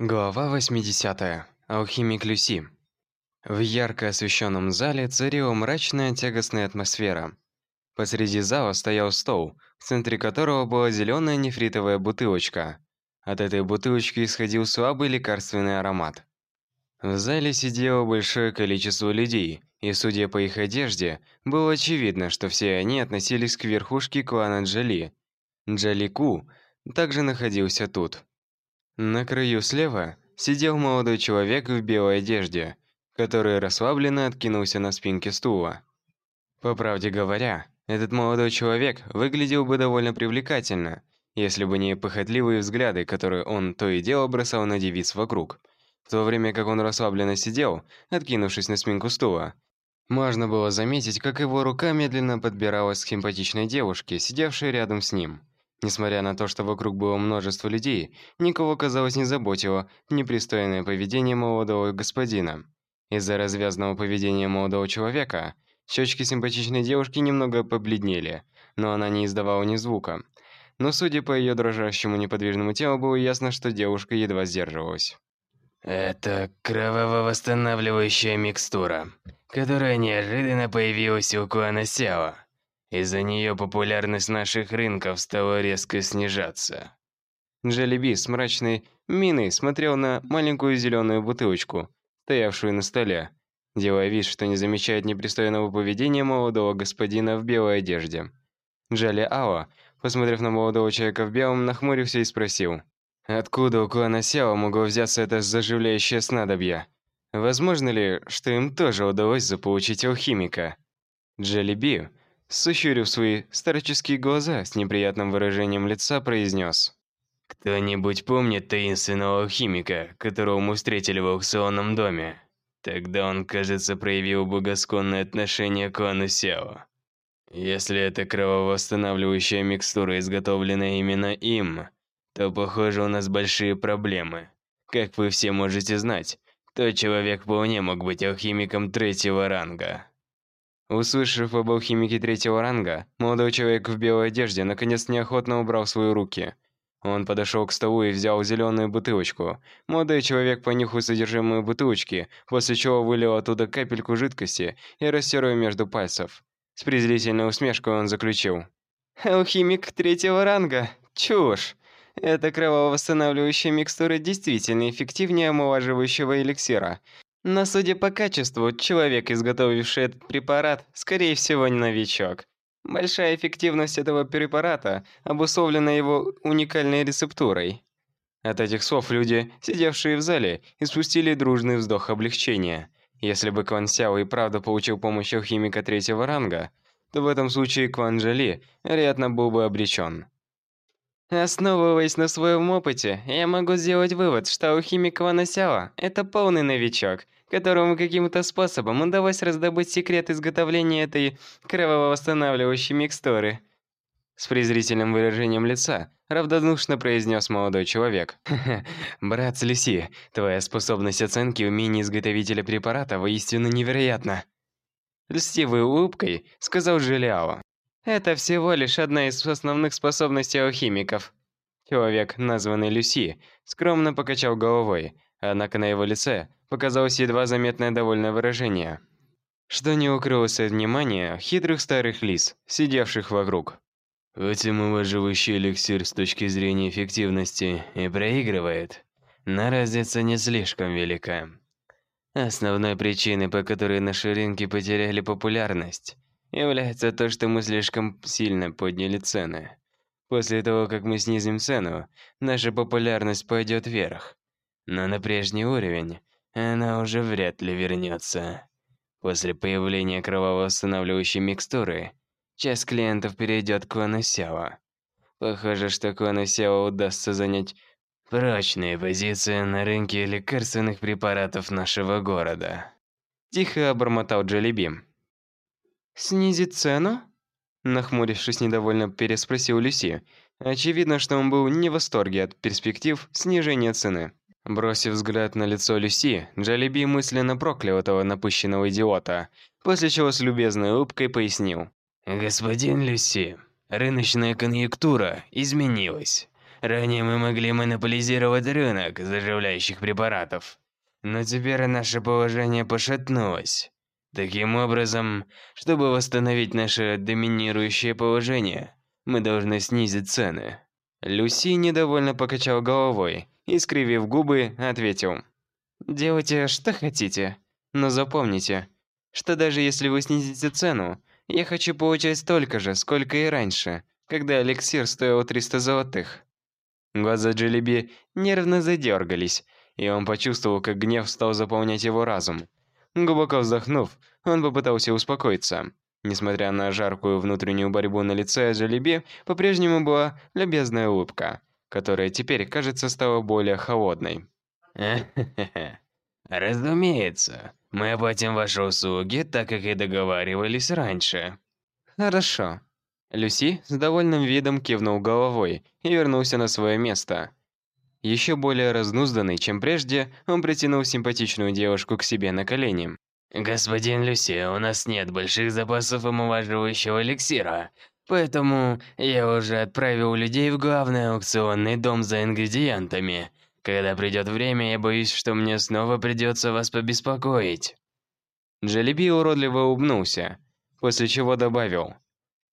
Глава 80. Алхимик Люси. В ярко освещенном зале царила мрачная тягостная атмосфера. Посреди зала стоял стол, в центре которого была зеленая нефритовая бутылочка. От этой бутылочки исходил слабый лекарственный аромат. В зале сидело большое количество людей, и судя по их одежде, было очевидно, что все они относились к верхушке клана Джали. Джалику также находился тут. На краю слева сидел молодой человек в белой одежде, который расслабленно откинулся на спинке стула. По правде говоря, этот молодой человек выглядел бы довольно привлекательно, если бы не похотливые взгляды, которые он то и дело бросал на девиц вокруг, в то время как он расслабленно сидел, откинувшись на спинку стула. Можно было заметить, как его рука медленно подбиралась к симпатичной девушке, сидевшей рядом с ним – Несмотря на то, что вокруг было множество людей, никого, казалось, не заботило непристойное поведение молодого господина. Из-за развязанного поведения молодого человека, щечки симпатичной девушки немного побледнели, но она не издавала ни звука. Но судя по ее дрожащему неподвижному телу, было ясно, что девушка едва сдерживалась. Это кроваво-восстанавливающая микстура, которая неожиданно появилась у Куана Сяо. Из-за нее популярность наших рынков стала резко снижаться. Джелеби с мрачной миной смотрел на маленькую зеленую бутылочку, стоявшую на столе, делая вид, что не замечает непристойного поведения молодого господина в белой одежде. Джали Ао, посмотрев на молодого человека в белом, нахмурился и спросил, откуда у клана Сяо могло взяться это заживляющее снадобье? Возможно ли, что им тоже удалось заполучить алхимика? Джелеби сощурив свои старческие глаза с неприятным выражением лица, произнес. «Кто-нибудь помнит таинственного алхимика, которого мы встретили в аукционном доме? Тогда он, кажется, проявил благосклонное отношение к клану Сяо. Если эта крововосстанавливающая микстура изготовлена именно им, то, похоже, у нас большие проблемы. Как вы все можете знать, тот человек вполне мог быть алхимиком третьего ранга». Услышав об алхимике третьего ранга, молодой человек в белой одежде наконец неохотно убрал свои руки. Он подошел к столу и взял зеленую бутылочку. Молодой человек понюхал содержимое бутылочки, после чего вылил оттуда капельку жидкости и растер ее между пальцев. С презрительной усмешкой он заключил. «Алхимик третьего ранга? Чушь! Эта кроваво-восстанавливающая микстура действительно эффективнее омолаживающего эликсира. Но судя по качеству, человек, изготовивший этот препарат, скорее всего, не новичок. Большая эффективность этого препарата обусловлена его уникальной рецептурой. От этих слов люди, сидевшие в зале, испустили дружный вздох облегчения. Если бы Кван Сяо и правда получил помощь алхимика третьего ранга, то в этом случае Кван Джоли, вероятно, был бы обречен. Основываясь на своем опыте, я могу сделать вывод, что алхимик Квана Сяо – это полный новичок, которому каким-то способом удалось раздобыть секрет изготовления этой кровово-восстанавливающей микстуры. С презрительным выражением лица равнодушно произнес молодой человек. брат Люси, твоя способность оценки умений изготовителя препарата воистину невероятна!» Льстивой улыбкой сказал Жиляо. «Это всего лишь одна из основных способностей алхимиков». Человек, названный Люси, скромно покачал головой, однако на его лице показалось едва заметное довольное выражение, что не укрылось от внимания хитрых старых лис, сидевших вокруг. Хоть омолаживающий эликсир с точки зрения эффективности и проигрывает, но разница не слишком велика. Основной причиной, по которой наши рынки потеряли популярность, является то, что мы слишком сильно подняли цены. После того, как мы снизим цену, наша популярность пойдет вверх. Но на прежний уровень она уже вряд ли вернется. После появления кроваво-восстанавливающей микстуры, часть клиентов перейдет к Ванусяо. Похоже, что Кванусяо удастся занять прочные позиции на рынке лекарственных препаратов нашего города. Тихо обормотал Джелеби. «Снизить цену?» Нахмурившись недовольно, переспросил Люси. Очевидно, что он был не в восторге от перспектив снижения цены. Бросив взгляд на лицо Люси, Джалиби мысленно проклял этого напыщенного идиота, после чего с любезной улыбкой пояснил. «Господин Люси, рыночная конъюнктура изменилась. Ранее мы могли монополизировать рынок заживляющих препаратов. Но теперь наше положение пошатнулось. Таким образом, чтобы восстановить наше доминирующее положение, мы должны снизить цены. Люси недовольно покачал головой и, скривив губы, ответил. «Делайте, что хотите, но запомните, что даже если вы снизите цену, я хочу получать столько же, сколько и раньше, когда эликсир стоил 300 золотых». Глаза Джелеби нервно задергались, и он почувствовал, как гнев стал заполнять его разум. Глубоко вздохнув, он попытался успокоиться. Несмотря на жаркую внутреннюю борьбу на лице Джелеби, по-прежнему была любезная улыбка, которая теперь, кажется, стала более холодной. Разумеется, мы оплатим ваши услуги, так как и договаривались раньше. Хорошо. Люси с довольным видом кивнул головой и вернулся на свое место. Еще более разнузданный, чем прежде, он притянул симпатичную девушку к себе на колени. «Господин Люси, у нас нет больших запасов омолаживающего эликсира, поэтому я уже отправил людей в главный аукционный дом за ингредиентами. Когда придет время, я боюсь, что мне снова придется вас побеспокоить». Джелеби уродливо улыбнулся, после чего добавил.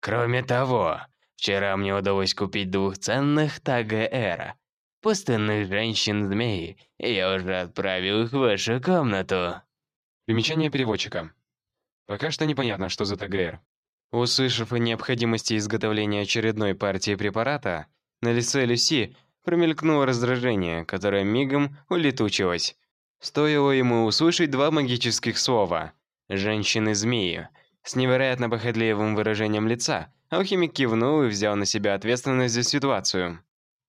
«Кроме того, вчера мне удалось купить двух ценных ТГР, пустынных женщин-змей, и я уже отправил их в вашу комнату». Примечание переводчика. Пока что непонятно, что за ТГР. Услышав о необходимости изготовления очередной партии препарата, на лице Люси промелькнуло раздражение, которое мигом улетучилось. Стоило ему услышать два магических слова «женщины-змеи». С невероятно похотливым выражением лица, алхимик кивнул и взял на себя ответственность за ситуацию.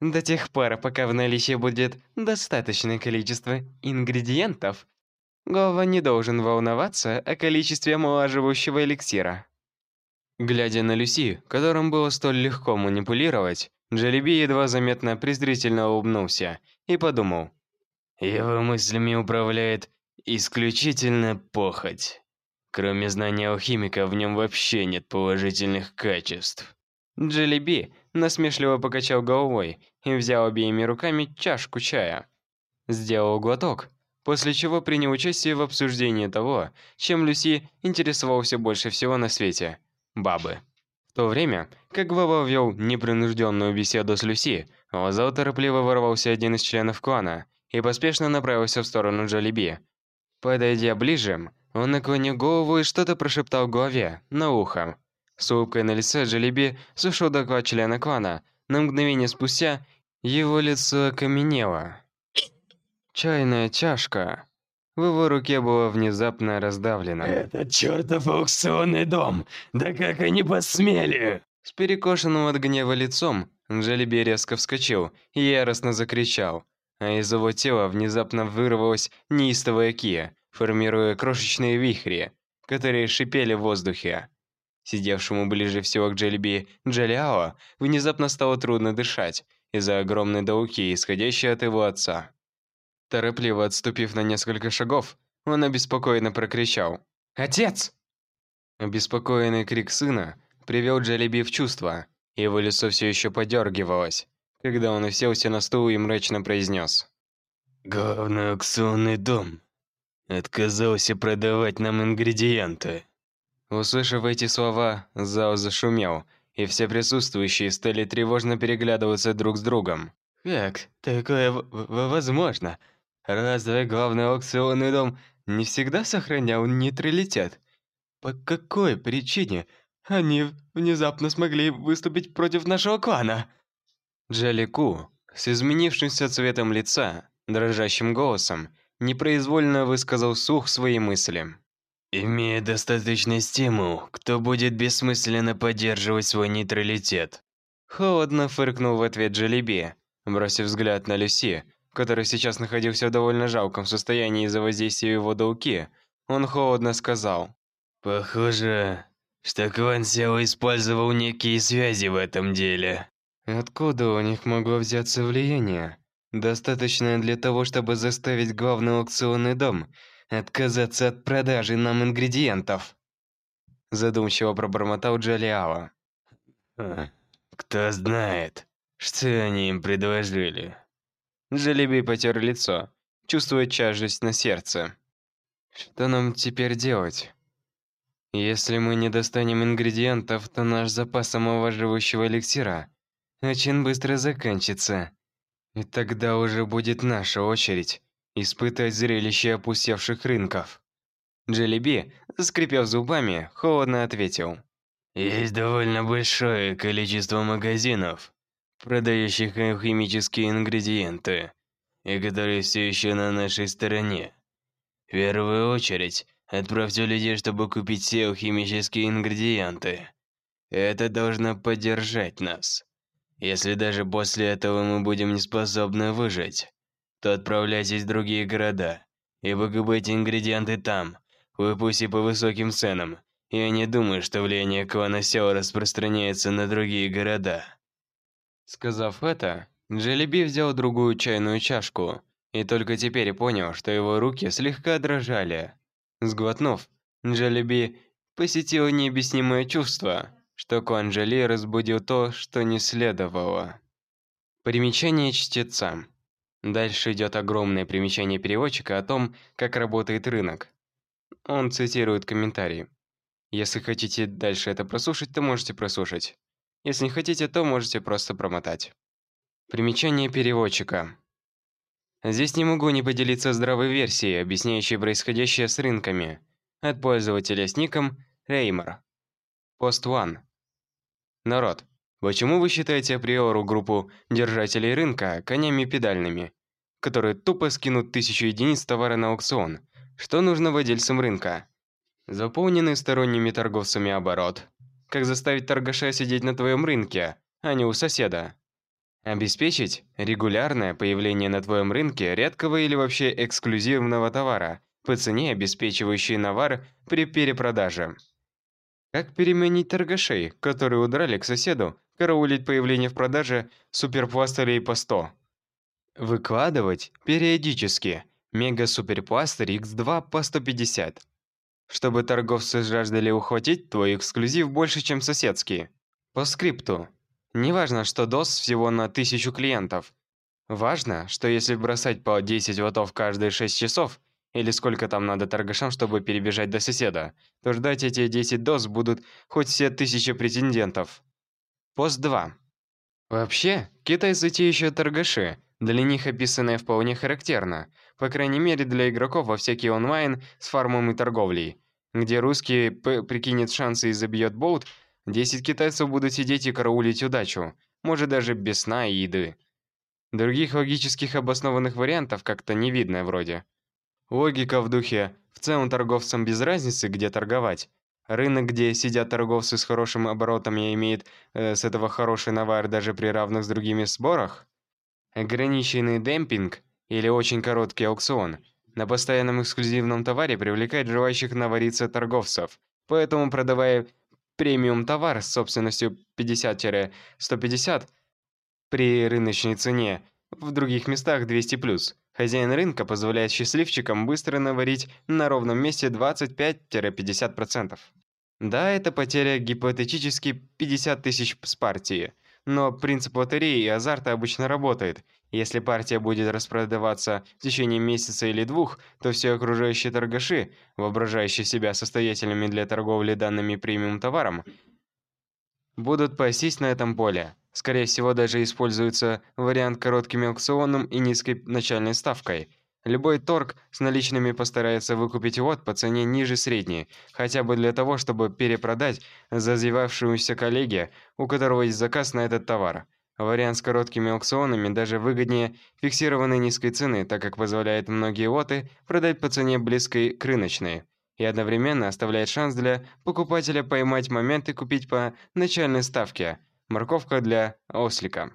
До тех пор, пока в наличии будет достаточное количество ингредиентов, Гова не должен волноваться о количестве омолаживающего эликсира. Глядя на Люси, которым было столь легко манипулировать, Джелеби едва заметно презрительно улыбнулся и подумал. Его мыслями управляет исключительно похоть. Кроме знания алхимика, в нем вообще нет положительных качеств. Джелеби насмешливо покачал головой и взял обеими руками чашку чая. Сделал глоток после чего принял участие в обсуждении того, чем Люси интересовался больше всего на свете – бабы. В то время, как Вова вел непринужденную беседу с Люси, в зал торопливо ворвался один из членов клана и поспешно направился в сторону Джолиби. Подойдя ближе, он наклонил голову и что-то прошептал голове, на ухо. С улыбкой на лице Джолиби слушал доклад члена клана. На мгновение спустя его лицо окаменело. Чайная чашка в его руке была внезапно раздавлена. «Это чертов аукционный дом! Да как они посмели!» С перекошенным от гнева лицом Джелеби резко вскочил и яростно закричал, а из его тела внезапно вырвалась неистовая ки, формируя крошечные вихри, которые шипели в воздухе. Сидевшему ближе всего к Джелеби Джелиао внезапно стало трудно дышать из-за огромной дауки, исходящей от его отца. Торопливо отступив на несколько шагов, он обеспокоенно прокричал «Отец!». Обеспокоенный крик сына привел Джалеби в чувство. Его лицо все еще подергивалось, когда он уселся на стул и мрачно произнес. «Главный аукционный дом отказался продавать нам ингредиенты». Услышав эти слова, зал зашумел, и все присутствующие стали тревожно переглядываться друг с другом. «Как такое возможно? Разве главный аукционный дом не всегда сохранял нейтралитет? По какой причине они внезапно смогли выступить против нашего клана? Джалику с изменившимся цветом лица, дрожащим голосом, непроизвольно высказал сух свои мысли. «Имея достаточный стимул, кто будет бессмысленно поддерживать свой нейтралитет?» Холодно фыркнул в ответ Джалиби, бросив взгляд на Люси, который сейчас находился в довольно жалком состоянии из-за воздействия его долги, он холодно сказал. «Похоже, что Кван Сяо использовал некие связи в этом деле». Откуда у них могло взяться влияние? Достаточное для того, чтобы заставить главный аукционный дом отказаться от продажи нам ингредиентов. Задумчиво пробормотал Джалиао. «Кто знает, Что они им предложили? Джелеби потер лицо, чувствуя тяжесть на сердце. Что нам теперь делать? Если мы не достанем ингредиентов, то наш запас самого живущего эликсира очень быстро заканчивается. И тогда уже будет наша очередь испытать зрелище опустевших рынков. Джелеби, скрипев зубами, холодно ответил. Есть довольно большое количество магазинов, продающих алхимические ингредиенты, и которые все еще на нашей стороне. В первую очередь, отправьте людей, чтобы купить все алхимические ингредиенты. Это должно поддержать нас. Если даже после этого мы будем не способны выжить, то отправляйтесь в другие города и покупайте ингредиенты там, выпусти по высоким ценам. Я не думаю, что влияние клана Сео распространяется на другие города. Сказав это, Джелеби взял другую чайную чашку и только теперь понял, что его руки слегка дрожали. Сглотнув, Джелеби посетило необъяснимое чувство, что клан Джоли разбудил то, что не следовало. Примечание чтеца. Дальше идет огромное примечание переводчика о том, как работает рынок. Он цитирует комментарий. Если хотите дальше это прослушать, то можете прослушать. Если не хотите, то можете просто промотать. Примечание переводчика. Здесь не могу не поделиться здравой версией, объясняющей происходящее с рынками. От пользователя с ником Реймер. Пост One. Народ, почему вы считаете априору группу держателей рынка конями педальными, которые тупо скинут тысячу единиц товара на аукцион? Что нужно владельцам рынка? Заполненный сторонними торговцами оборот. Как заставить торгаша сидеть на твоем рынке, а не у соседа? Обеспечить регулярное появление на твоем рынке редкого или вообще эксклюзивного товара по цене, обеспечивающей навар при перепродаже. Как переменить торгашей, которые удрали к соседу, караулить появление в продаже суперпластырей по 100? Выкладывать периодически мега-суперпластырь X2 по 150. Чтобы торговцы жаждали ухватить твой эксклюзив больше, чем соседский. По скрипту. Неважно, что DOS всего на 1000 клиентов. Важно, что если бросать по 10 ватов каждые 6 часов, или сколько там надо торгашам, чтобы перебежать до соседа, то ждать эти 10 доз будут хоть все тысячи претендентов. Пост 2. Вообще, китайцы те еще торгаши. Для них описанное вполне характерно, по крайней мере для игроков во всякий онлайн с фармом и торговлей. Где русский прикинет шансы и забьет болт, 10 китайцев будут сидеть и караулить удачу, может даже без сна и еды. Других логических обоснованных вариантов как-то не видно вроде. Логика в духе «в целом торговцам без разницы, где торговать». Рынок, где сидят торговцы с хорошим оборотом и имеет э, с этого хороший навар даже при равных с другими сборах. Ограниченный демпинг или очень короткий аукцион на постоянном эксклюзивном товаре привлекает желающих навариться торговцев. Поэтому, продавая премиум товар с собственностью 50-150 при рыночной цене, в других местах 200+, Хозяин рынка позволяет счастливчикам быстро наварить на ровном месте 25-50%. Да, это потеря гипотетически 50 тысяч с партии, но принцип лотереи и азарта обычно работает. Если партия будет распродаваться в течение месяца или двух, то все окружающие торгаши, воображающие себя состоятельными для торговли данными премиум товаром, будут пастись на этом поле. Скорее всего, даже используется вариант коротким аукционом и низкой начальной ставкой. Любой торг с наличными постарается выкупить лот по цене ниже средней, хотя бы для того, чтобы перепродать зазевавшемуся коллеге, у которого есть заказ на этот товар. Вариант с короткими аукционами даже выгоднее фиксированной низкой цены, так как позволяет многие лоты продать по цене близкой к рыночной и одновременно оставляет шанс для покупателя поймать момент и купить по начальной ставке – Морковка для ослика.